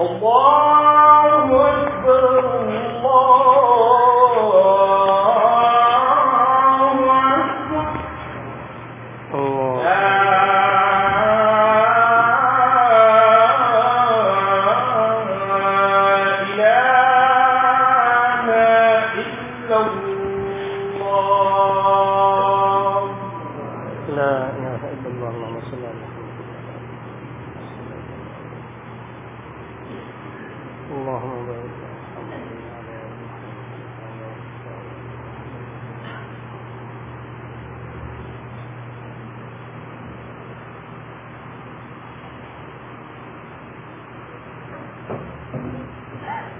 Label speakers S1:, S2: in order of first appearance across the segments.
S1: الله أكبر الله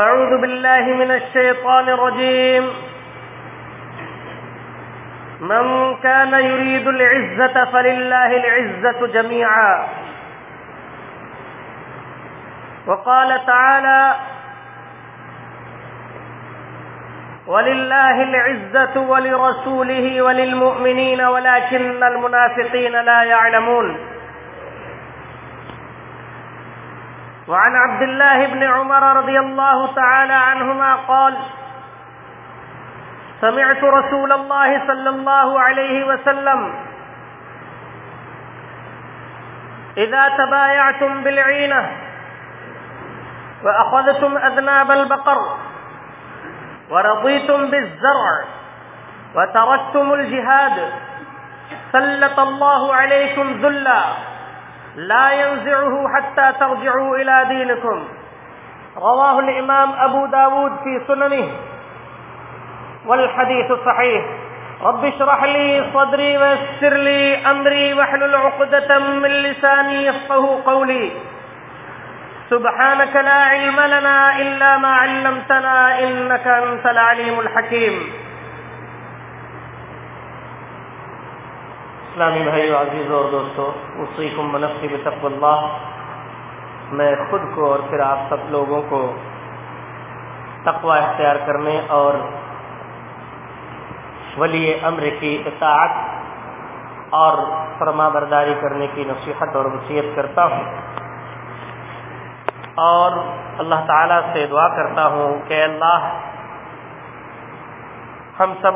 S2: فاعوذ بالله من الشيطان الرجيم. من كان يريد العزة فلله العزة جميعا. وقال تعالى ولله العزة ولرسوله وللمؤمنين، ولكن المنافقين لا يعلمون. وعن عبد الله بن عمر رضي الله تعالى عنهما قال، سمعت رسول الله صلى الله عليه وسلم إذا تبايعتم بالعينة وأخذتم أذناب البقر ورضيتم بالزرع وتركتم الجهاد، سلط الله عليكم ذلا لا ينزعه حتى ترجعوا إلى دينكم. رواه الإمام أبو داود في سننه والحديث صحيح. رب اشرح لي صدري ويسر لي أمري واحلل عقدة من لساني يفقه قولي. سبحانك لا علم لنا إلا ما علمتنا إنك أنت العليم الحكيم. اسلامی بھائی عزیز اور دوستو اسی منفی بتق اللہ۔ میں خود کو اور پھر آپ سب لوگوں کو تقوی اختیار کرنے اور ولی امر کی اطاعت اور فرما برداری کرنے کی نصیحت اور وصیت کرتا ہوں۔ اور اللہ تعالیٰ سے دعا کرتا ہوں کہ اللہ، ہم سب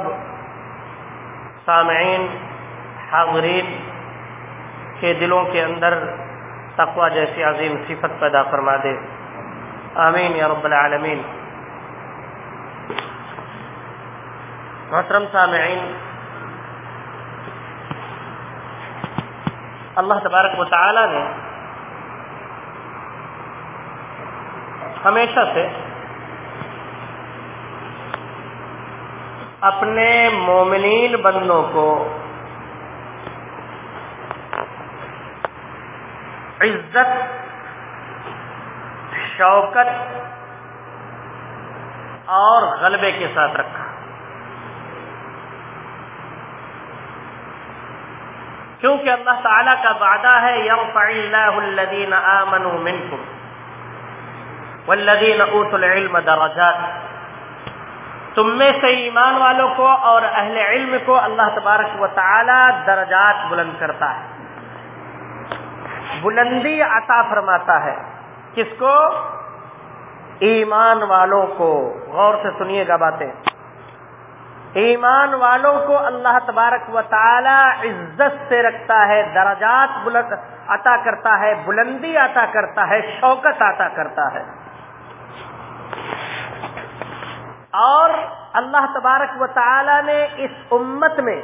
S2: سامعین حاضرین کے دلوں کے اندر تقوی جیسی عظیم صفت پیدا فرما دے۔ آمین یا رب العالمین۔ محترم سامعین، اللہ تبارک و تعالی نے ہمیشہ سے اپنے مومنین بندوں کو عزت، شوکت اور غلبے کے ساتھ رکھا۔ کیونکہ اللہ تعالی کا وعدہ ہے، يرفع الله الذين آمنوا منكم والذين اوتوا العلم درجات۔ تم میں سے ایمان والوں کو اور اہل علم کو اللہ تبارک و تعالی درجات بلند کرتا ہے۔ بلندی عطا فرماتا ہے۔ کس کو؟ ایمان والوں کو۔ غور سے سنیے گا باتیں۔ ایمان والوں کو اللہ تبارک و تعالی عزت سے رکھتا ہے، درجات بلند عطا کرتا ہے، بلندی عطا کرتا ہے، شوکت عطا کرتا ہے۔ اور اللہ تبارک و تعالی نے اس امت میں،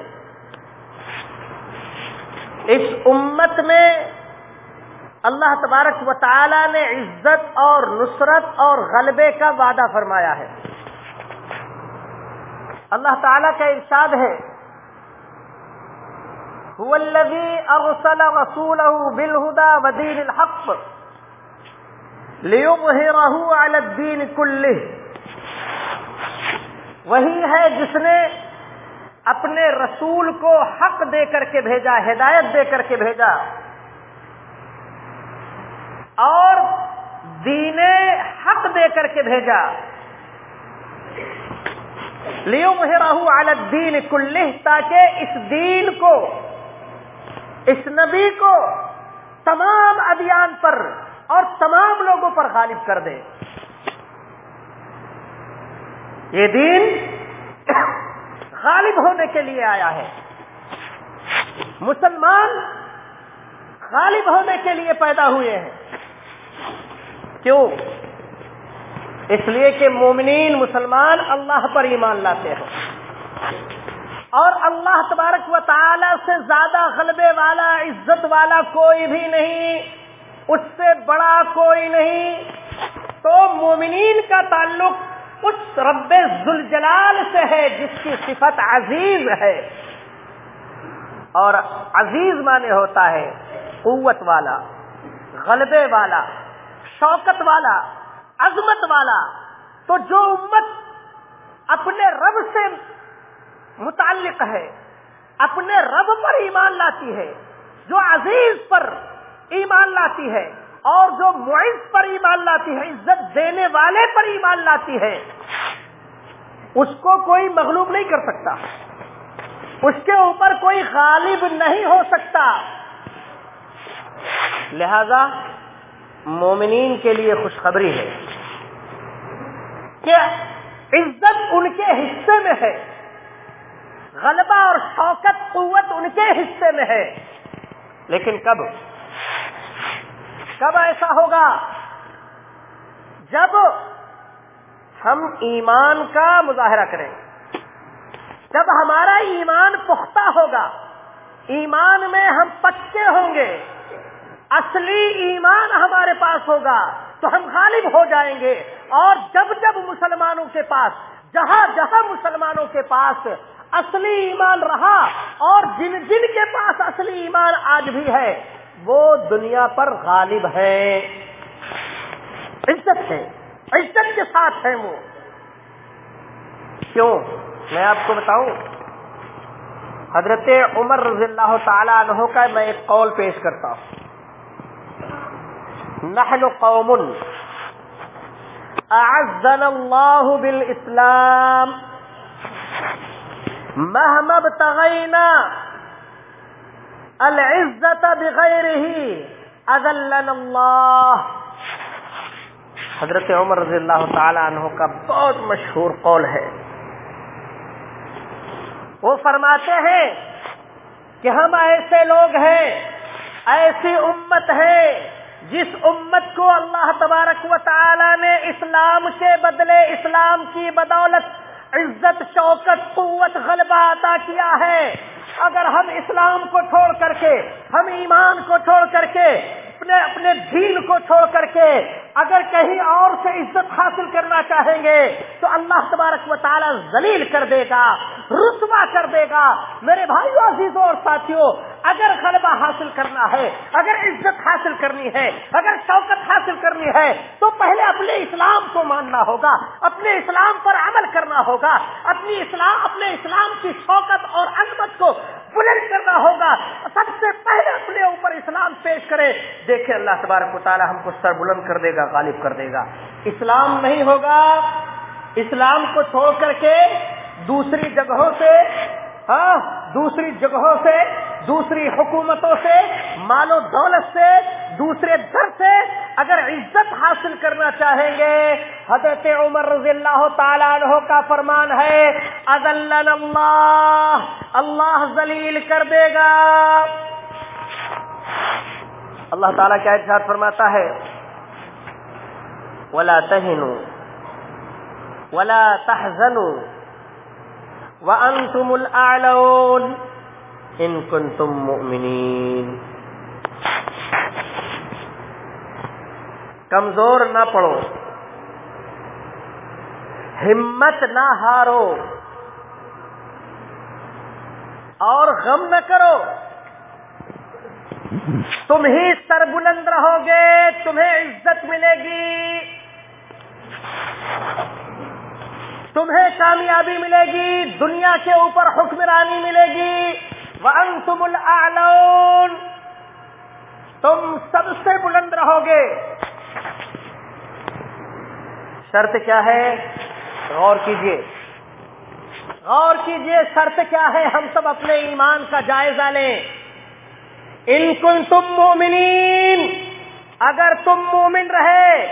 S2: اس امت میں اللہ تبارک و تعالی نے عزت اور نصرت اور غلبے کا وعدہ فرمایا ہے۔ اللہ تعالی کا ارشاد ہے، هو الذي ارسل رسوله بالهدى ودين الحق ليظهره على الدين كله۔ وہی ہے جس نے اپنے رسول کو حق دے کر کے بھیجا، ہدایت دے کر کے بھیجا۔ اور دین حق دے کر کے بھیجا۔ لیو راہو عالت دین تاکہ اس دین کو، اس نبی کو تمام ادیان پر اور تمام لوگوں پر غالب کر دے۔ یہ دین غالب ہونے کے لیے آیا ہے۔ مسلمان غالب ہونے کے لیے پیدا ہوئے ہیں۔ کیوں؟ اس لیے کہ مومنین مسلمان اللہ پر ایمان لاتے ہیں۔ اور اللہ تبارک و تعالی سے زیادہ غلبے والا، عزت والا کوئی بھی نہیں، اس سے بڑا کوئی نہیں۔ تو مومنین کا تعلق اس رب ذوالجلال سے ہے جس کی صفت عزیز ہے۔ اور عزیز مانے ہوتا ہے قوت والا، غلبے والا۔ شوکت والا، عظمت والا، تو جو امت اپنے رب سے متعلق ہے، اپنے رب پر ایمان لاتی ہے، جو عزیز پر ایمان لاتی ہے، اور جو معیز پر ایمان لاتی ہے، عزت دینے والے پر ایمان لاتی ہے، اس کو کوئی مغلوب نہیں کر سکتا۔ اس کے اوپر کوئی غالب نہیں ہو سکتا۔ لہذا مومنین کے لیے خوشخبری ہے۔ کہ عزت ان کے حصے میں ہے؟ غلبہ اور شوکت قوت ان کے حصے میں ہے۔ لیکن کب؟ کب ایسا ہوگا؟ جب ہم ایمان کا مظاہرہ کریں۔ جب ہمارا ایمان پختہ ہوگا۔ ایمان میں ہم پکے ہوں گے۔ اصلی ایمان ہمارے پاس ہوگا تو ہم غالب ہو جائیں گے۔ اور جب جب مسلمانوں کے پاس، جہاں جہاں مسلمانوں کے پاس اصلی ایمان رہا اور جن جن کے پاس اصلی ایمان آج بھی ہے، وہ دنیا پر غالب ہے۔ عزت ہے۔ عزت کے ساتھ ہے وہ۔ کیوں؟ میں آپ کو بتاؤں۔ حضرت عمر رضی اللہ تعالی عنہ کا میں ایک قول پیش کرتا ہوں۔ نحن قوم. اعزنا الله بالاسلام مهما ابتغينا العزة بغيره اذلنا الله. حضرت عمر رضی اللہ تعالی عنہ کا بہت مشہور قول ہے۔ وہ فرماتے ہیں کہ ہم ایسے لوگ ہیں، ایسی امت ہے جس امت کو اللہ تبارک و تعالی نے اسلام کے بدلے اسلام کی بدولت، عزت، شوکت، قوت، غلبہ عطا کیا ہے۔ اگر ہم اسلام کو چھوڑ کر کے، ہم ایمان کو چھوڑ کر کے اپنے اپنے دین کو چھوڑ کر کے اگر کہیں اور سے عزت حاصل کرنا چاہیں گے تو اللہ تبارک و تعالیٰ ذلیل کر دے گا رتبا کر دے گا۔ میرے بھائیوں عزیزوں اور ساتھیوں، اگر غلبہ حاصل کرنا ہے، اگر عزت حاصل کرنی ہے، اگر شوکت حاصل کرنی ہے، تو پہلے اپنے اسلام کو ماننا ہوگا، اپنے اسلام پر عمل کرنا ہوگا، اپنی اسلام، اپنے اسلام کی شوکت اور عظمت کو بلند کرنا ہوگا۔ سب سے پہلے اسلام پیش کرے دیکھیں اللہ تبارک و تعالی ہم کو سر بلند کر دے گا، غالب کر دے گا۔ اسلام نہیں ہوگا، اسلام کو چھوڑ کر کے دوسری جگہوں سے ہاں دوسری جگہوں سے، دوسری حکومتوں سے، مال و دولت سے، دوسرے در سے اگر عزت حاصل کرنا چاہیں گے، حضرت عمر رضی اللہ تعالیٰ عنہ کا فرمان ہے اللہ اللہ ذلیل کر دے گا۔ اللہ تعالیٰ کیا ارشاد فرماتا ہے، ولا تہنو ولا تحزنوا وانتم الاعلون ان کنتم مؤمنین کمزور نہ پڑو، ہمت نہ ہارو، اور غم نہ کرو۔ تم ہی سر بلند رہو گے، تمہیں عزت ملے گی۔ تمہیں کامیابی ملے گی، دنیا کے اوپر حکمرانی ملے گی۔ وَأَنْتُمُ الْأَعْلَوْنَ۔ تم سب سے بلند رہو گے۔ شرط کیا ہے؟ غور کیجیے۔ غور کیجیے، شرط کیا ہے؟ ہم سب اپنے ایمان کا جائزہ لیں۔ ان کن تم مومنین، اگر تم مومن رہے،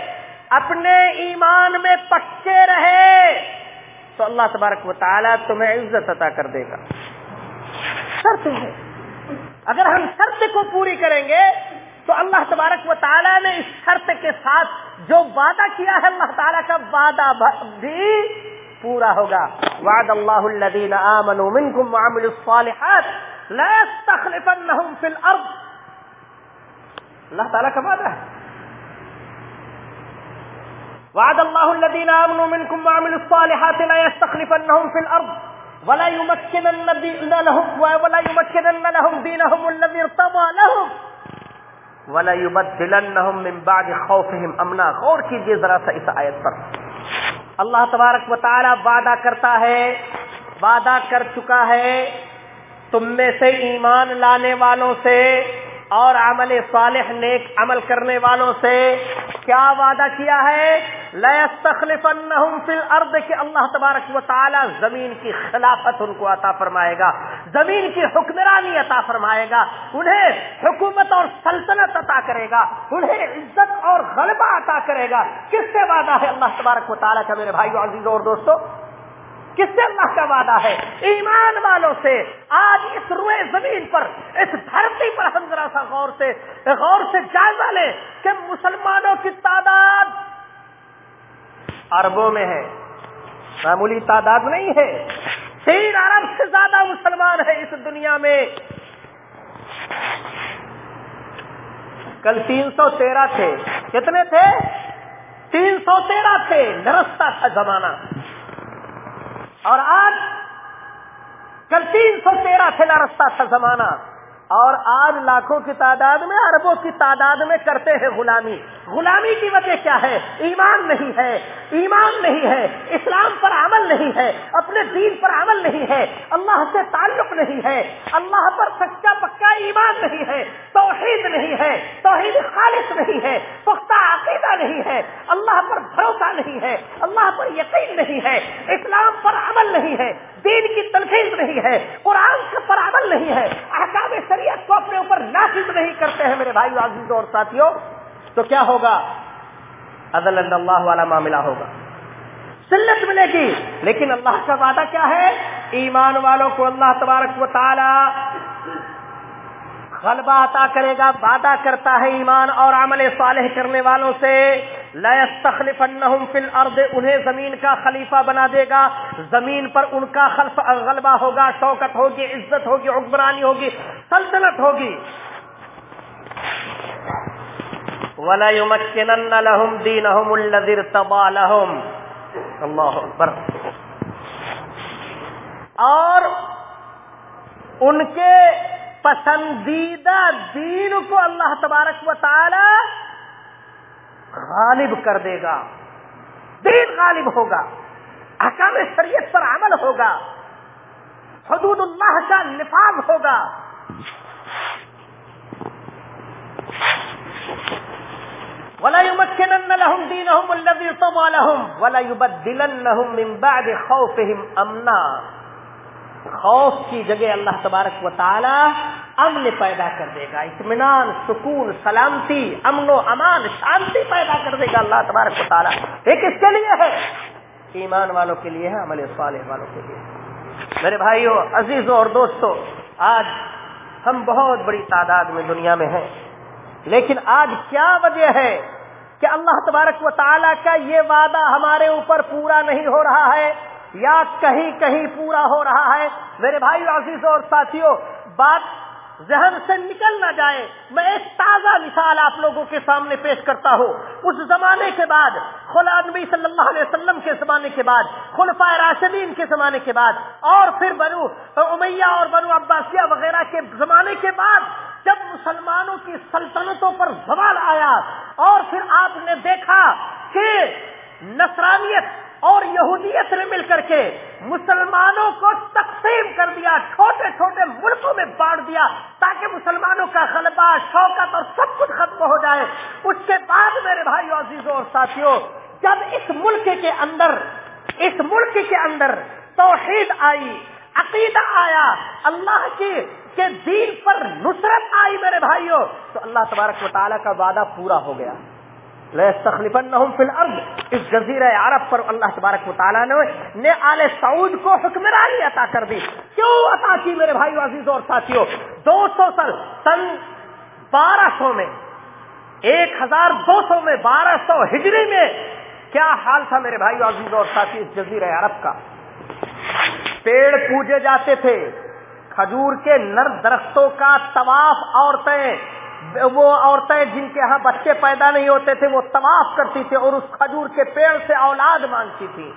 S2: اپنے ایمان میں پکے رہے، تو اللہ تبارک و تعالیٰ تمہیں عزت عطا کر دے گا۔ شرط ہے۔ اگر ہم شرط کو پوری کریں گے، تو اللہ تبارک و تعالیٰ نے اس شرط کے ساتھ جو وعدہ کیا ہے، اللہ تعالیٰ کا وعدہ بھی پورا ہوگا۔ وعد اللہ الذین آمنوا منکم وعملوا الصالحات لا يستخلفنهم في الارض اللہ تعالیٰ کا وعدہ ہے وعد الله الذين آمنوا منكم وعملوا الصالحات لا يستخلفنهم في الأرض. ولا يمكنن لهم ولا يمكنن لهم دينهم الذي ارتضى لهم. ولا يبدلنهم من بعد خوفهم امنا غور کیجیے ذرا سا اس آیت پر. اللہ تبارک و تعالی وعدہ کرتا ہے، وعدہ کر چکا ہے تم میں سے ایمان لانے والوں سے اور عمل صالح نیک عمل کرنے والوں سے کیا وعدہ کیا ہے؟ لَيَسْتَخْلِفَنَّهُمْ فِي الْأَرْضِ، کہ اللہ تبارک و تعالی زمین کی خلافت ان کو عطا فرمائے گا، زمین کی حکمرانی عطا فرمائے گا، انہیں حکومت اور سلطنت عطا کرے گا، انہیں عزت اور غلبہ عطا کرے گا۔ کس سے وعدہ ہے اللہ تبارک و تعالی کا میرے بھائیو عزیزوں اور دوستو؟ کس سے اللہ کا وعدہ ہے؟ ایمان والوں سے۔ آج اس روئے زمین پر، اس دھرتی پر ہم ذرا سا غور سے غور سے جائزہ لیں کہ مسلمانوں کی تعداد اربوں میں ہے۔ معمولی تعداد نہیں ہے۔ تین ارب سے زیادہ مسلمان ہے اس دنیا میں۔ کل تین سو تیرہ تھے۔ کتنے تھے؟ تین سو تیرہ تھے۔ نرستا تھا زمانہ۔ اور آج کل تین سو تیرہ تھے رستہ تھا زمانہ۔ اور آج لاکھوں کی تعداد میں اربوں کی تعداد میں کرتے ہیں غلامی غلامی کی وجہ کیا ہے ایمان نہیں ہے ایمان نہیں ہے اسلام پر عمل نہیں ہے اپنے دین پر عمل نہیں ہے اللہ سے تعلق نہیں ہے اللہ پر سچا پکا ایمان نہیں ہے توحید نہیں ہے توحید خالص نہیں ہے پختہ عقیدہ نہیں ہے اللہ پر بھروسہ نہیں ہے اللہ پر یقین نہیں ہے اسلام پر عمل نہیں ہے دین کی تنخیص نہیں ہے قرآن پر عمل نہیں ہے احکام شریعت کو اپنے اوپر نافذ نہیں کرتے ہیں میرے بھائی عزیزوں اور ساتھیوں، تو کیا ہوگا؟ عدل اللہ والا معاملہ ہوگا۔ سلت ملے گی، لیکن اللہ کا وعدہ کیا ہے؟ ایمان والوں کو اللہ تبارک و تعالی غلبہ عطا کرے گا، وعدہ کرتا ہے ایمان اور عمل صالح کرنے والوں سے۔ لَيَسْتَخْلِفَنَّهُمْ فِي الْأَرْضِ انہیں زمین کا خلیفہ بنا دے گا۔ زمین پر ان کا خلف غلبہ ہوگا، شوکت ہوگی، عزت ہوگی حکمرانی ہوگی، سلطنت ہوگی۔ ولا يمكنن لهم دينهم الذي ارتضى لهم۔ اللہ اکبر۔ اور ان کے پسندیدہ دین کو اللہ تبارک و تعالی غالب کر دے گا۔ دین غالب ہوگا۔ احکام شریعت پر عمل ہوگا۔ حدود اللہ کا نفاذ ہوگا۔ ولا يمكنن لهم دينهم الذي لهم ولا يبدلنهم من بعد خوفهم امنا خوف کی جگہ اللہ تبارک و تعالی امن پیدا کر دے گا، اطمینان، سکون، سلامتی، امن و امان، شانتی پیدا کر دے گا اللہ تبارک و تعالی۔ یہ کس کے لیے ہے؟ ایمان والوں کے لیے ہے، عمل صالح والوں کے لیے۔ میرے بھائیوں عزیزوں اور دوستوں، آج ہم بہت بڑی تعداد میں دنیا میں ہیں۔ لیکن آج کیا وجہ ہے کہ اللہ تبارک و تعالیٰ کا یہ وعدہ ہمارے اوپر پورا نہیں ہو رہا ہے یا کہیں کہیں پورا ہو رہا ہے؟ میرے بھائی عزیزوں اور ساتھیوں، بات ذہن سے نکل نہ جائے۔ میں ایک تازہ مثال آپ لوگوں کے سامنے پیش کرتا ہوں۔ اس زمانے کے بعد خلا نبی صلی اللہ علیہ وسلم کے زمانے کے بعد خلفۂ راشدین کے زمانے کے بعد، اور پھر بنو امیہ اور بنو عباسیہ وغیرہ کے زمانے کے بعد جب مسلمانوں کی سلطنتوں پر زوال آیا اور پھر آپ نے دیکھا کہ نصرانیت اور یہودیت نے مل کر کے مسلمانوں کو تقسیم کر دیا، چھوٹے چھوٹے ملکوں میں بانٹ دیا تاکہ مسلمانوں کا غلبہ، شوکت اور سب کچھ ختم ہو جائے۔ اس کے بعد میرے بھائیوں عزیزوں اور ساتھیوں جب اس ملک کے اندر، اس ملک کے اندر توحید آئی عقیدہ آیا، اللہ کی کے دین پر نصرت آئی میرے بھائیوں تو اللہ تبارک و تعالیٰ کا وعدہ پورا ہو گیا۔ لَيَسْتَخْلِفَنَّهُمْ فِي الْأَرْضِ۔ اس جزیرہ عرب پر اللہ تبارک و تعالیٰ نے نے آل سعود کو حکمرانی عطا کر دی۔ کیوں عطا کی میرے بھائیو عزیزوں اور ساتھیوں دو سو سال، سن بارہ سو میں، ایک ہزار دو سو میں، بارہ سو ہجری میں، کیا حال تھا میرے بھائیو عزیزوں اور ساتھی اس جزیرہ عرب کا؟ پیڑ پوجے جاتے تھے۔ کھجور کے نر درختوں کا طواف عورتیں، وہ عورتیں جن کے ہاں بچے پیدا نہیں ہوتے تھے، وہ طواف کرتی تھی اور اس کھجور کے پیڑ سے اولاد مانگتی تھی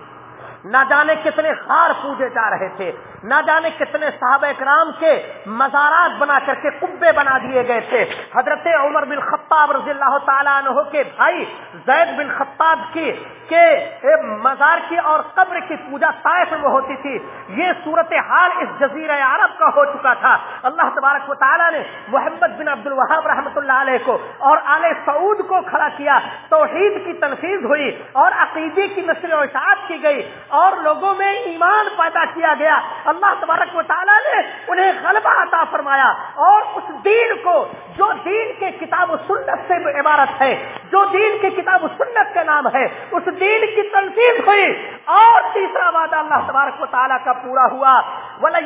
S2: نہ جانے کتنے خار پوجے جا رہے تھے، نہ جانے کتنے صحابہ اکرام کے مزارات بنا کر کے کبے بنا دیے گئے تھے۔ حضرت عمر بن خطاب رضی اللہ تعالیٰ عنہ کے بھائی زید بن خطاب کی، کے مزار کی اور قبر کی پوجا طائف میں ہوتی تھی۔ یہ صورت حال اس جزیرہ عرب کا ہو چکا تھا۔ اللہ تبارک و تعالیٰ نے محمد بن عبد الوہاب رحمۃ اللہ علیہ کو اور آل سعود کو کھڑا کیا۔ توحید کی تنفیذ ہوئی اور عقیدے کی نسل و اشاعت کی گئی۔ اور لوگوں میں ایمان پیدا کیا گیا۔ اللہ تبارک و تعالیٰ نے انہیں غلبہ عطا فرمایا اور اس دین کو، جو دین کے کتاب و سنت سے عبارت ہے، جو دین کے کتاب و سنت کا نام ہے، اس دین کی تنظیم ہوئی۔ اور تیسرا وعدہ اللہ تبارک و تعالیٰ کا پورا ہوا۔ ولا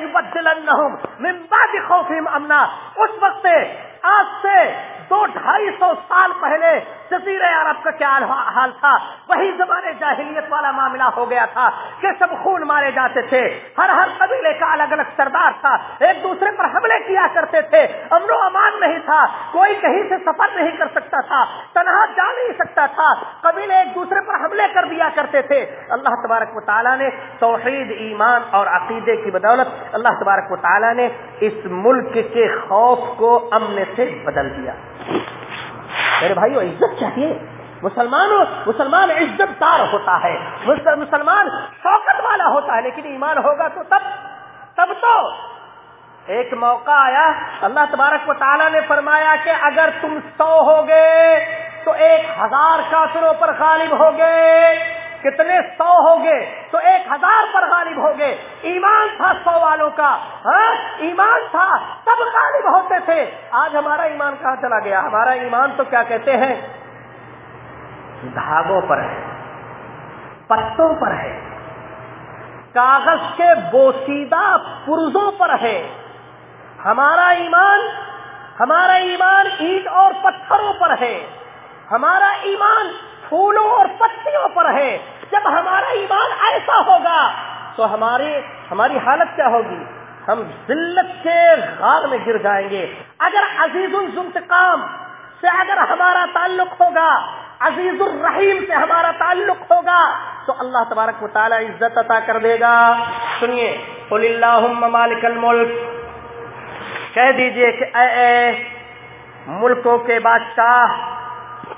S2: من بعد خوفهم امنا۔ اس وقت سے آج سے دو ڈھائی سو سال پہلے جزیر عرب کا کیا حال تھا؟ وہی زمانے جاہلیت والا معاملہ ہو گیا تھا کہ سب خون مارے جاتے تھے۔ ہر ہر قبیلے کا الگ الگ سردار تھا۔ ایک دوسرے پر حملے کیا کرتے تھے۔ امن و امان نہیں تھا۔ کوئی کہیں سے سفر نہیں کر سکتا تھا۔ تنہا جا نہیں سکتا تھا۔ قبیلے ایک دوسرے پر حملے کر دیا کرتے تھے۔ اللہ تبارک و تعالیٰ نے توحید، ایمان اور عقیدے کی بدولت اللہ تبارک و تعالیٰ نے اس ملک کے خوف کو امن سے بدل دیا۔ میرے بھائیو، عزت چاہیے۔ مسلمان مسلمان عزت دار ہوتا ہے۔ مسلمان شوقت والا ہوتا ہے، لیکن ایمان ہوگا تو تب تب تو۔ ایک موقع آیا، اللہ تبارک و تعالیٰ نے فرمایا کہ اگر تم سو ہو گئے تو ایک ہزار کافروں پر غالب ہو گئے کتنے سو ہو گئے تو ایک ہزار پر غالب ہو گئے ایمان تھا سو والوں کا۔ ہاں؟ ایمان تھا۔ تب غالب ہوتے تھے۔ آج ہمارا ایمان کہاں چلا گیا؟ ہمارا ایمان تو کیا کہتے ہیں؟ دھاگوں پر ہے۔ پتوں پر ہے۔ کاغذ کے بوسیدہ پرزوں پر ہے۔ ہمارا ایمان ہمارا ایمان اینٹ اور پتھروں پر ہے۔ ہمارا ایمان پھولوں اور پتیوں پر ہے۔ جب ہمارا ایمان ایسا ہوگا تو ہماری ہماری حالت کیا ہوگی؟ ہم ذلت کے غار میں گر جائیں گے۔ اگر عزیز الزنتقام سے اگر ہمارا تعلق ہوگا، عزیز الرحیم سے ہمارا تعلق ہوگا، تو اللہ تبارک و تعالی عزت عطا کر دے گا۔ سنیے، قل اللہم مالک الملک۔ کہہ دیجیے کہ اے اے، ملکوں کے بادشاہ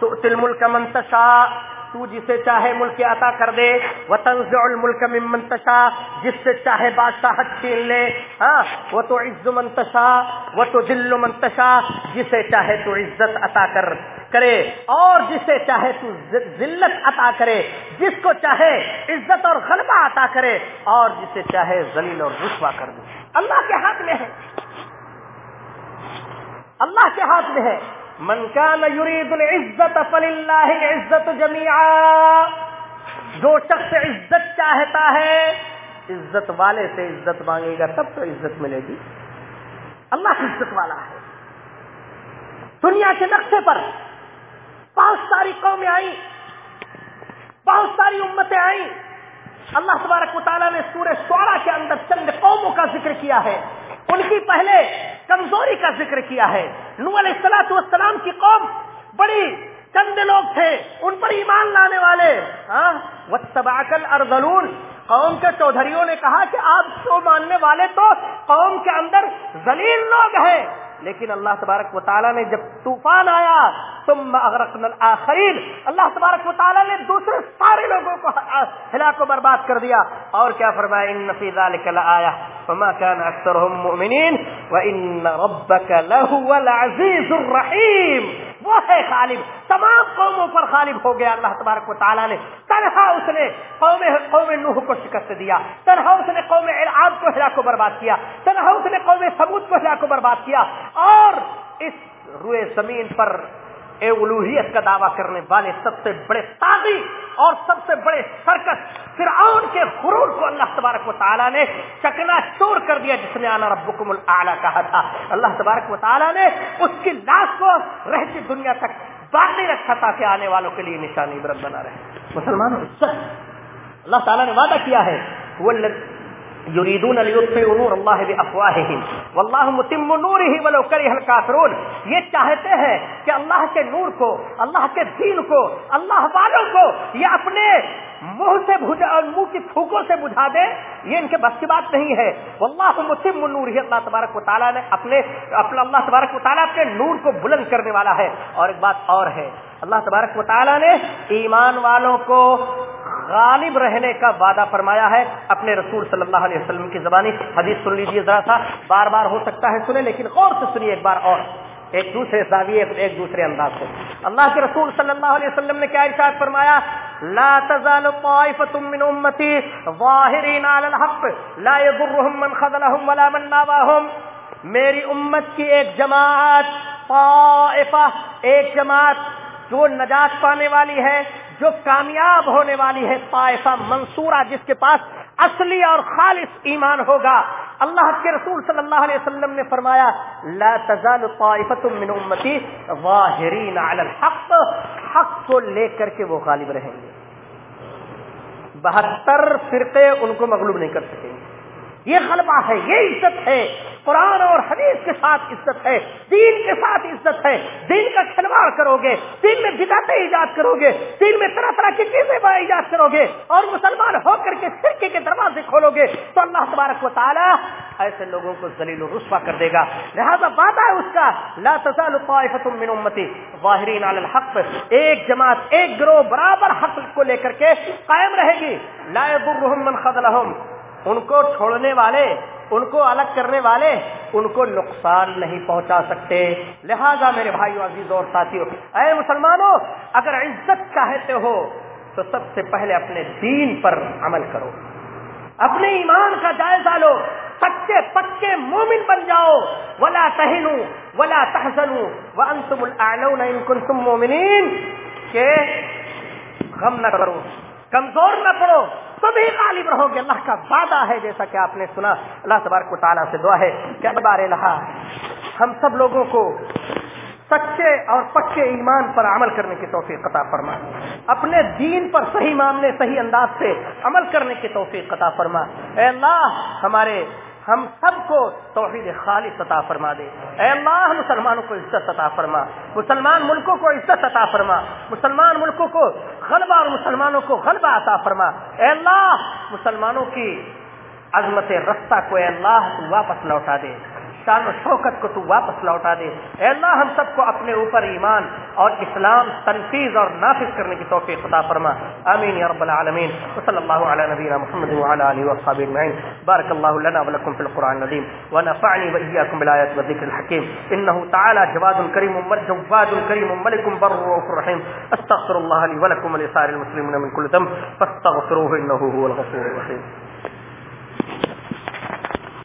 S2: تو تل ملک منتشا تو جسے چاہے ملک عطا کر دے، وتنزع الملک من منتشا جس سے چاہے بادشاہ چھین لے۔ ہاں وہ تو عز منتشا وہ تو دل منتشا جسے چاہے تو عزت عطا کر کرے۔ اور جسے چاہے تو ذلت عطا کرے، جس کو چاہے عزت اور غلبہ عطا کرے، اور جسے چاہے ذلیل اور رسوا کر دے۔ اللہ کے ہاتھ میں ہے۔ اللہ کے ہاتھ میں ہے۔ من کان یرید العزت فللہ العزت جميعا۔ جو شخص عزت چاہتا ہے، عزت والے سے عزت مانگے گا، تب تو عزت ملے گی۔ اللہ عزت والا ہے۔ دنیا کے نقشے پر بہت ساری قومیں آئیں، بہت ساری امتیں آئیں۔ اللہ تبارک و تعالیٰ نے سورہ سورا کے اندر چند قوموں کا ذکر کیا ہے۔ ان کی پہلے کمزوری کا ذکر کیا ہے۔ نو علیہ السلاۃ والسلام کی قوم بڑی چند لوگ تھے، ان پر ایمان لانے والے۔ ہاں؟ اردلون قوم کے چودھریوں نے کہا کہ آپ کو ماننے والے تو قوم کے اندر ذلیل لوگ ہیں۔ لیکن اللہ تبارک و تعالیٰ نے جب طوفان آیا تم اغرقنا الاخرین اللہ تبارک و تعالیٰ نے دوسرے سارے لوگوں کو ہلاک و برباد کر دیا۔ اور کیا فرمایا؟ ان فی ذلک لآیہ۔ فما كان اکثرهم مؤمنین، وان ربک لهو العزیز الرحیم۔ وہ ہے غالب تمام قوموں پر غالب ہو گیا۔ اللہ تبارک و تعالیٰ نے تنہا اس نے قوم قوم نوح کو شکست دیا۔ تنہا اس نے قوم العاب کو ہلاک کو برباد کیا۔ تنہا اس نے قوم سمود کو ہلاک کو برباد کیا۔ اور اس روئے زمین پر اے الوحیت کا دعویٰ کرنے والے سب سے بڑے تازی اور سب سے بڑے سرکس فرعون کے غرور کو اللہ تبارک و تعالیٰ نے چکنا چور کر دیا، جس نے آنا ربکم الاعلیٰ کہا تھا۔ اللہ تبارک و تعالیٰ نے اس کی لاش کو رہتی دنیا تک باقی رکھا تھا کہ آنے والوں کے لیے نشانی برت بنا رہے۔ مسلمانوں اللہ تعالیٰ نے وعدہ کیا ہے وہ یریدون لیطفئوا نور اللہ بافواہہم واللہ متم نورہ ولو کرہ الکافرون یہ چاہتے ہیں کہ اللہ کے نور کو، اللہ کے دین کو، اللہ والوں کو یہ اپنے منہ سے بجھا اور منہ کی پھوکوں سے بجھا دے، یہ ان کے بس کی بات نہیں ہے. واللہ متم نور ہی اللہ تبارک و تعالیٰ نے اپنے، اپنا اللہ تبارک و تعالیٰ اپنے نور کو بلند کرنے والا ہے. اور ایک بات اور ہے. اللہ تبارک و تعالیٰ نے ایمان والوں کو غالب رہنے کا وعدہ فرمایا ہے اپنے رسول صلی اللہ علیہ وسلم کی زبانی حدیث سن لیجیے ذرا سا بار بار ہو سکتا ہے سنیں لیکن غور سے سنیے ایک بار اور ایک دوسرے زاویے ایک دوسرے انداز سے اللہ کے رسول صلی اللہ علیہ وسلم نے کیا ارشاد فرمایا؟ لا تزال طائفة من امتی ظاہرین علی الحق، لا يضرهم من خذلهم ولا من ناواهم میری امت کی ایک جماعت طائفہ، ایک جماعت جو نجات پانے والی ہے۔ جو کامیاب ہونے والی ہے طائفہ منصورہ جس کے پاس اصلی اور خالص ایمان ہوگا۔ اللہ کے رسول صلی اللہ علیہ وسلم نے فرمایا، لا تزال طائفة من امتی ظاہرین علی الحق، حق کو لے کر کے وہ غالب رہیں گے۔ بہتر فرقے ان کو مغلوب نہیں کر سکیں گے۔ یہ غلبہ ہے، یہ عزت ہے۔ قرآن اور حدیث کے ساتھ عزت ہے، دین کے ساتھ عزت ہے۔ دین کا کھلواڑ کرو گے دین میں بدعتیں ایجاد کرو گے دین میں طرح طرح کی چیزیں ایجاد کرو گے اور مسلمان ہو کر کے سرکے کے دروازے کھولو گے تو اللہ تبارک و تعالیٰ ایسے لوگوں کو ذلیل و رسوا کر دے گا۔ لہذا وعدہ ہے اس کا، لا تزال طائفة من امتی ظاہرین علی الحق۔ ایک جماعت، ایک گروہ برابر حق کو لے کر کے قائم رہے گی۔ لا يضرهم من خذلهم ان کو چھوڑنے والے ان کو الگ کرنے والے ان کو نقصان نہیں پہنچا سکتے۔ لہذا میرے بھائیو عزیز اور ساتھیو، اے مسلمانوں، اگر عزت چاہتے ہو، تو سب سے پہلے اپنے دین پر عمل کرو۔ اپنے ایمان کا جائزہ لو۔ سچے پکے مومن بن جاؤ۔ ولا تہنو، ولا تحزنو۔ وانتم الاعلون ان کنتم مومنین۔ کہ غم نہ کرو، کمزور نہ پڑو تم ہی غالب رہو گے۔ اللہ کا وعدہ ہے جیسا کہ آپ نے سنا۔ اللہ تبارک و تعالیٰ سے دعا ہے کہ بار لہا ہم سب لوگوں کو سچے اور پکے ایمان پر عمل کرنے کی توفیق قطع فرما۔ اپنے دین پر صحیح معاملے، صحیح انداز سے عمل کرنے کی توفیق قطع فرما۔ اے اللہ، ہمارے ہم سب کو توحید خالص عطا فرما دے۔ اے اللہ، مسلمانوں کو عزت عطا فرما۔ مسلمان ملکوں کو عزت عطا فرما۔ مسلمان ملکوں کو غلبہ اور مسلمانوں کو غلبہ عطا فرما۔ اے اللہ، مسلمانوں کی عظمت رستہ کو اے اللہ واپس لوٹا دے۔ شان و شوکت کو تو واپس لوٹا دے۔ اے اللہ، ہم سب کو اپنے اوپر ایمان اور اسلام تنفیذ اور نافذ کرنے کی توفیق عطا فرما۔ آمین یا رب العالمین۔ وصلی اللہ علی نبینا محمد وعلى آله واصحابه اجمعین۔ بارك الله لنا ولكم في القرآن العظيم ونفعني وإياكم بالآيات والذكر الحكيم إنه تعالى جواد كريم جواد كريم ملك بر رؤوف رحيم استغفر الله لي ولكم ولسائر المسلمين من كل ذنب، فاستغفروه إنه هو الغفور الرحيم